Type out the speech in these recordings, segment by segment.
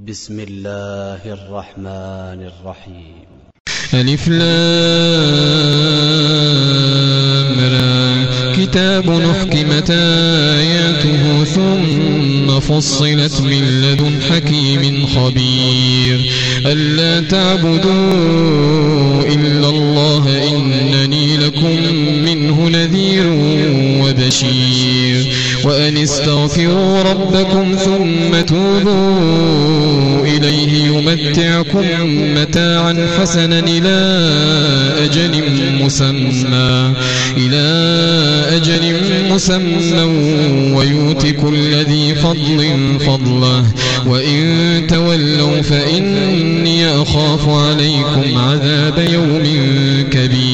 بسم الله الرحمن الرحيم. ألف لام را. كتاب نحكمت آياته ثم فصلت من لدن حكيم خبير. ألا تعبدوا إلا الله إنني لكم منه نذير. وأن استغفروا ربكم ثم توبوا إليه يمتعكم متاعا حسنا إلى أجل مسمى إلى أجل مسمى ويؤت كل ذي فضل فضله وإن تولوا فإني أخاف عليكم عذاب يوم كبير.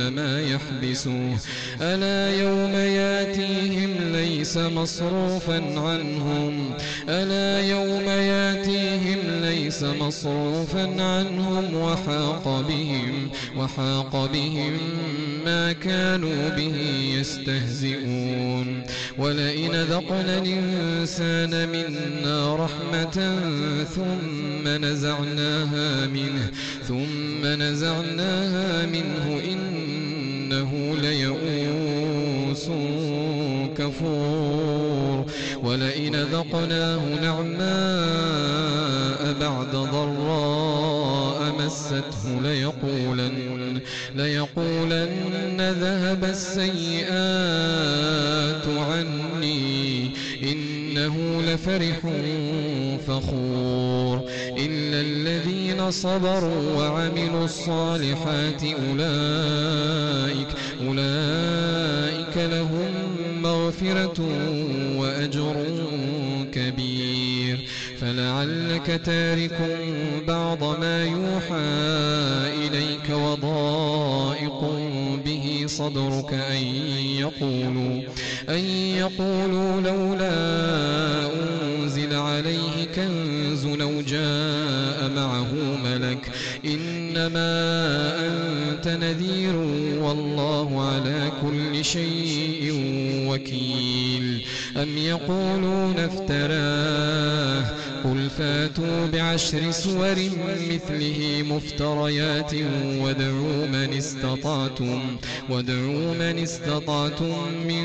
ما يحبسوه ألا يوم ياتيهم ليس مصروفا عنهم. ألا يوم ياتيهم ليس مصروفا عنهم. وحاق بهم وحاق بهم ما كانوا به يستهزئون. ولئن ذقنا الإنسان منا رحمة ثم نزعناها منه ثم نزعناها منه إنه ليئوس كفور. ولئن ذقناه نعماء بعد ضراء مسته ليقولن ليقولن ذهب السيئات عني إنه لفرح فخور. إلا الذين صبروا وعملوا الصالحات أولئك أولئك لهم مغفرة وأجر كبير. فلعلك تارك بعض ما يوحى إليك وضائق به صدرك أن يقولوا أن يقولوا لولا أنزل عليه كنز لو جاء معه إنما أنت نذير والله على كل شيء وكيل. أم يقولون افتراه؟ قل فاتوا بعشر سور مثله مفتريات وادعوا من استطعتم وادعوا من استطعتم من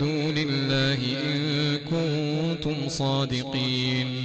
دون الله إن كنتم صادقين.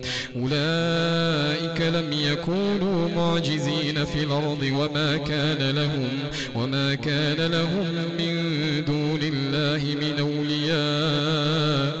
أولئك لم يكونوا معجزين في الأرض وما كان لهم وما كان لهم من دون الله من أولياء.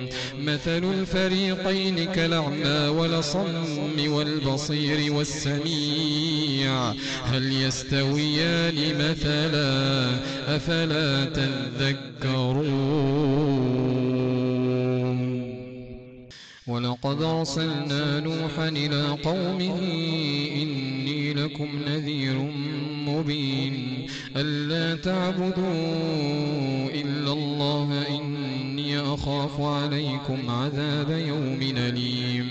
مثل الفريقين كالأعمى والصم والبصير والسميع. هل يستويان مثلا؟ أفلا تذكرون. ولقد أرسلنا نوحا إلى قومه إني لكم نذير مبين. ألا تعبدوا إلا الله إني أخاف عليكم عذاب يوم أليم.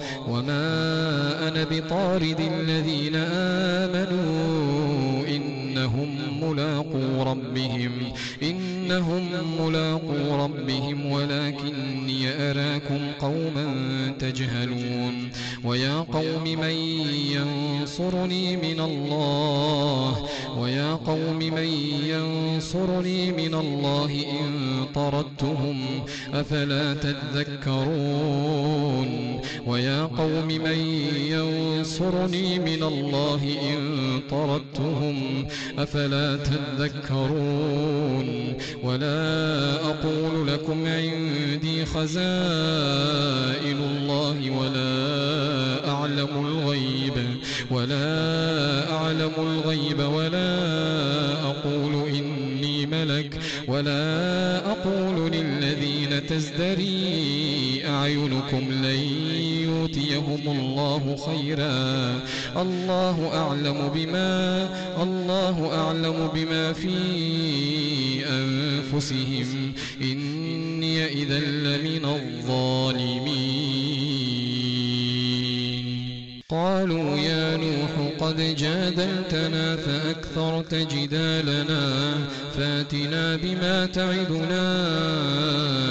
وما أنا بطارد الذين آمنوا ملاقو ربهم. إنهم ملاقو ربهم ولكني أراكم قوما تجهلون. ويا قوم من ينصرني من الله؟ ويا قوم من ينصرني من الله إن طردتهم؟ أفلا تذكرون؟ ويا قوم من ينصرني من الله إن طردتهم؟ أفلا تذكرون. ولا أقول لكم عندي خزائن الله ولا أعلم الغيب ولا أعلم الغيب ولا أقول إني ملك ولا أقول للذين تزدري أعينكم لن يؤتيهم الله خيرا. الله أعلم بما الله أعلم بما في أنفسهم. إني إذا لمن الظالمين. قالوا يا نوح قد جادلتنا فأكثرت جدالنا. فاتنا بما تعدنا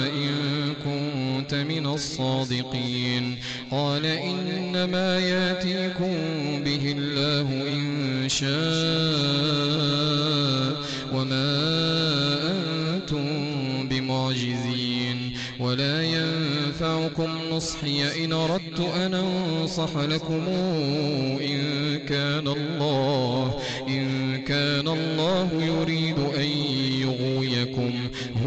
إن كنت من الصادقين. قال إنما يأتيكم به الله إن شاء وما أنتم بمعجزين. ولا ينفعكم نصحي إن أردت أن أنصح لكم إن كان الله إن كان الله يريد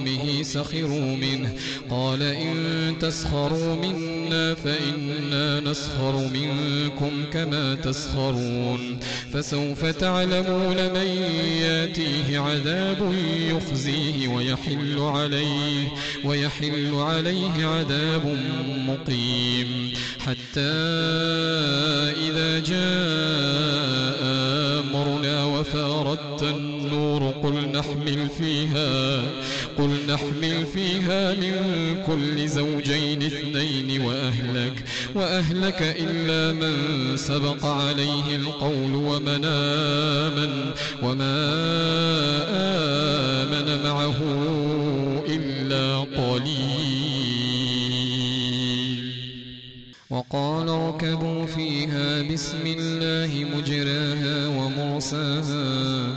قومه سخروا منه. قال إن تسخروا منا فإنا نسخر منكم كما تسخرون. فسوف تعلمون من ياتيه عذاب يخزيه ويحل عليه ويحل عليه عذاب مقيم. حتى إذا جاء أمرنا وفاردت النور قل نحمل فيها قل نحمل فيها من كل زوجين اثنين وأهلك وأهلك إلا من سبق عليه القول ومن آمن وما آمن معه إلا قليل. وقال اركبوا فيها بسم الله مجراها ومرساها.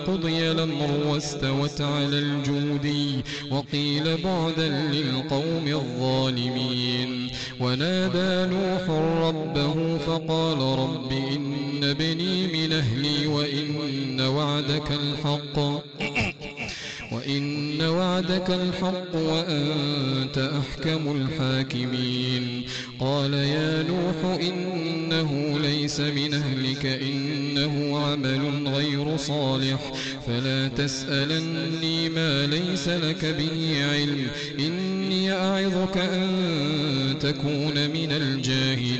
وقضي الأمر واستوت على الجودي وقيل بعدا للقوم الظالمين. ونادى نوح ربه فقال رب إن ابني من أهلي وإن وعدك الحق وإن وعدك الحق وأنت أحكم الحاكمين. قال يا نوح إنه ليس من أهلك إنه عمل غير صالح. فلا تسألني ما ليس لك به علم. إني أعظك أن تكون من الجاهلين.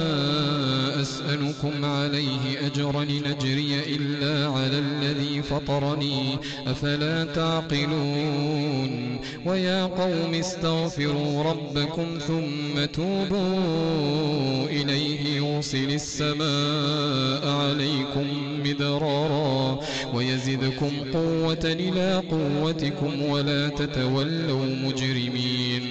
أسألكم عليه أجرا نجري إلا على الذي فطرني. أفلا تعقلون؟ ويا قوم استغفروا ربكم ثم توبوا إليه يرسل السماء عليكم مدرارا. ويزدكم قوة إلى قوتكم ولا تتولوا مجرمين.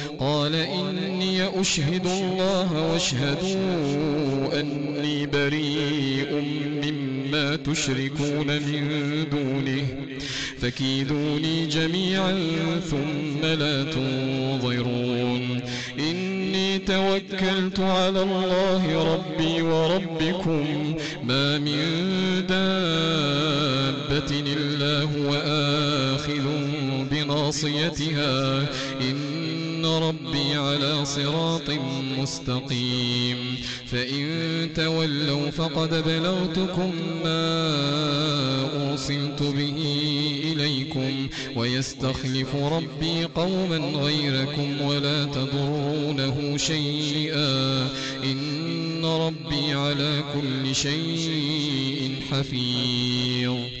قال إني أشهد الله واشهدوا أني بريء مما تشركون من دونه. فكيدوني جميعا ثم لا تنظرون. إني توكلت على الله ربي وربكم. ما من دابة إلا هو آخذ بناصيتها. إن ربي على صراط مستقيم. فإن تولوا فقد بلغتكم ما أرسلت به إليكم ويستخلف ربي قوما غيركم ولا تضرونه شيئا. إن ربي على كل شيء حفيظ.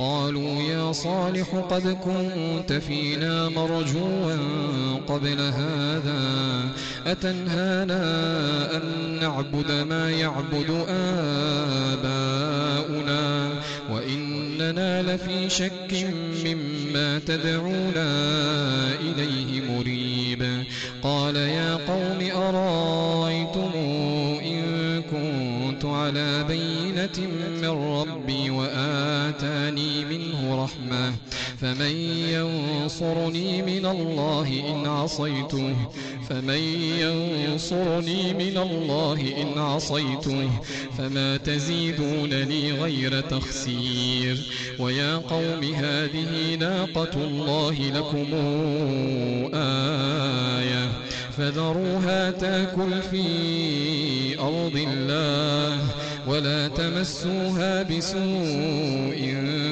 قالوا يا صالح قد كنت فينا مرجوا قبل هذا. أتنهانا أن نعبد ما يعبد آباؤنا؟ وإننا لفي شك مما تدعونا إليه مريب. قال يا قوم أرأيتم إن كنت على بينة فمن ينصرني من الله إن عصيته فمن ينصرني من الله إن عصيته فما تزيدونني غير تخسير. ويا قوم هذه ناقة الله لكم آية فذروها تاكل في أرض الله ولا تمسوها بسوء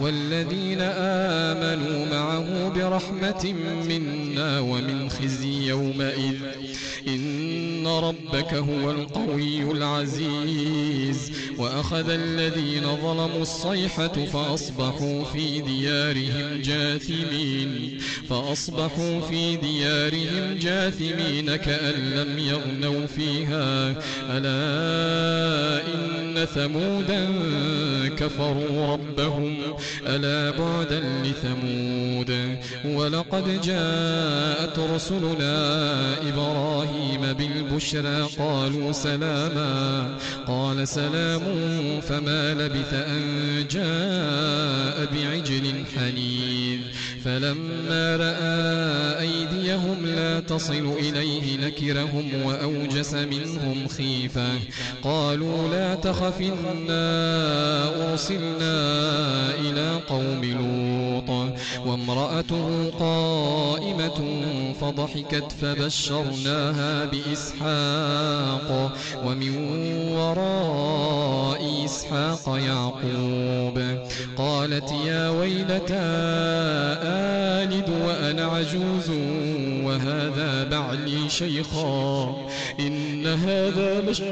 والذين آمنوا معه برحمة منا ومن خزي يومئذ. إن ربك هو القوي العزيز وأخذ الذين ظلموا الصيحة فأصبحوا في ديارهم جاثمين فأصبحوا في ديارهم جاثمين كأن لم يغنوا فيها ألا إن ثمودا كفروا ربهم ألا بعدا لثمود ولقد جاءت رسلنا إبراهيم بالبشرى قالوا سلاما. قال سلام فما لبث أن جاء بعجل حنيذ. فلما رأى أيديهم لا تصل إليه نكرهم وأوجس منهم خيفة. قالوا لا تخف إنا أرسلنا إلى قوم لوط. وامرأته قائمة فضحكت فبشرناها بإسحاق. ومن وراء إسحاق يعقوب. قالت يا ويلتى آلد وأنا عجوز وهذا بعلي شيخا. إن هذا لش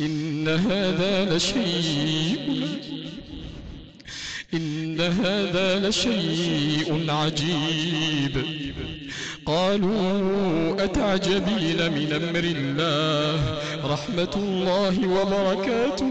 إن هذا لشيء إن هذا لشيء عجيب. قالوا أتعجبين من أمر الله رحمة الله وبركاته.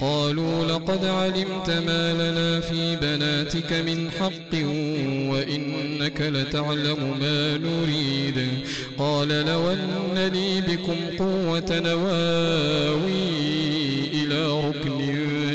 قالوا لقد علمت ما لنا في بناتك من حق وإنك لتعلم ما نريد. قال لو لي بكم قوة نواوي إلى ركن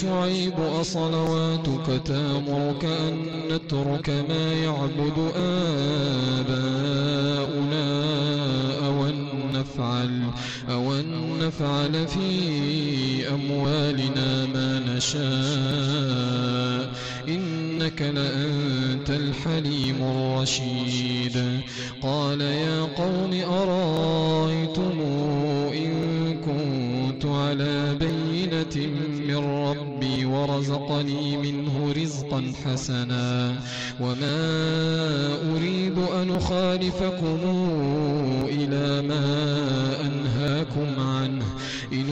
شعيب أصلواتك تامرك أن نترك ما يعبد آباؤنا أو أن نفعل أو أن نفعل في أموالنا ما نشاء. إنك لأنت الحليم الرشيد. قال يا قوم أرأيتم إن كنت على ورزقني منه رزقا حسنا. وما أريد أن أخالفكم إلى ما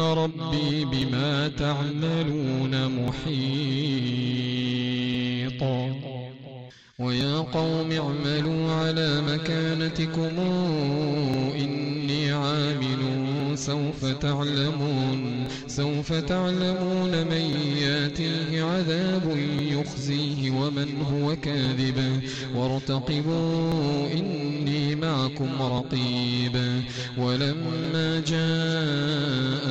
ربي بما تعملون محيط. ويا قوم اعملوا على مكانتكم إني عامل سوف تعلمون سوف تعلمون من ياتيه عذاب يخزيه ومن هو كاذب. وارتقبوا إني معكم رقيب. ولما جاء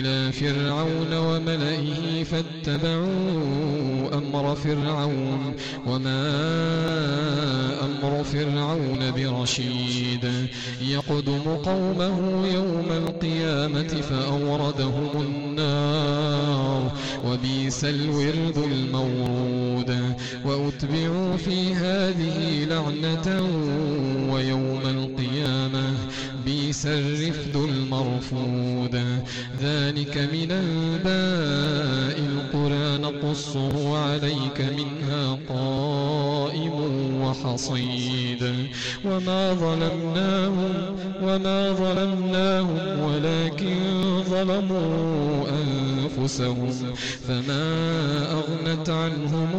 إلى فرعون وملئه فاتبعوا أمر فرعون وما أمر فرعون برشيد. يقدم قومه يوم القيامة فأوردهم النار وبيس الورد المورود. وأتبعوا في هذه لعنة ويوم القيامة بيس الرفد المرفود. ذلك من أنباء القرى نقصه عليك منها قائم وحصيد. وما ظلمناهم وما ظلمناهم ولكن ظلموا أنفسهم. فما أغنت عنهم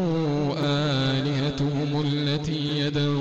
آلهتهم التي يدعون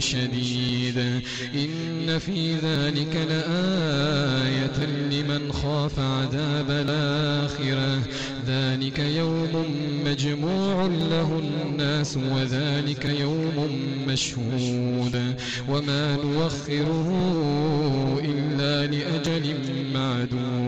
شديد إن في ذلك لآية لمن خاف عذاب الآخرة. ذلك يوم مجموع له الناس وذلك يوم مشهود. وما نوخره إلا لأجل معدود.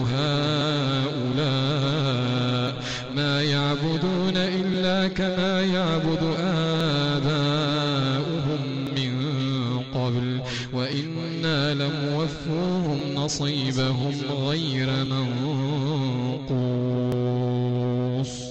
كما يعبد آباؤهم من قبل وإنا لموفوهم نصيبهم غير منقوص.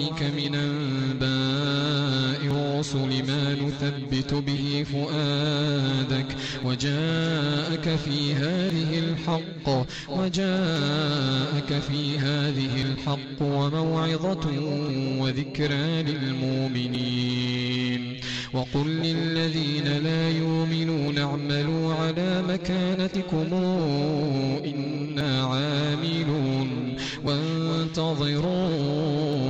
عليك من أنباء الرسل ما نثبت به فؤادك وجاءك في هذه الحق وجاءك في هذه الحق وموعظة وذكرى للمؤمنين. وقل للذين لا يؤمنون اعملوا على مكانتكم إنا عاملون. وانتظروا إنا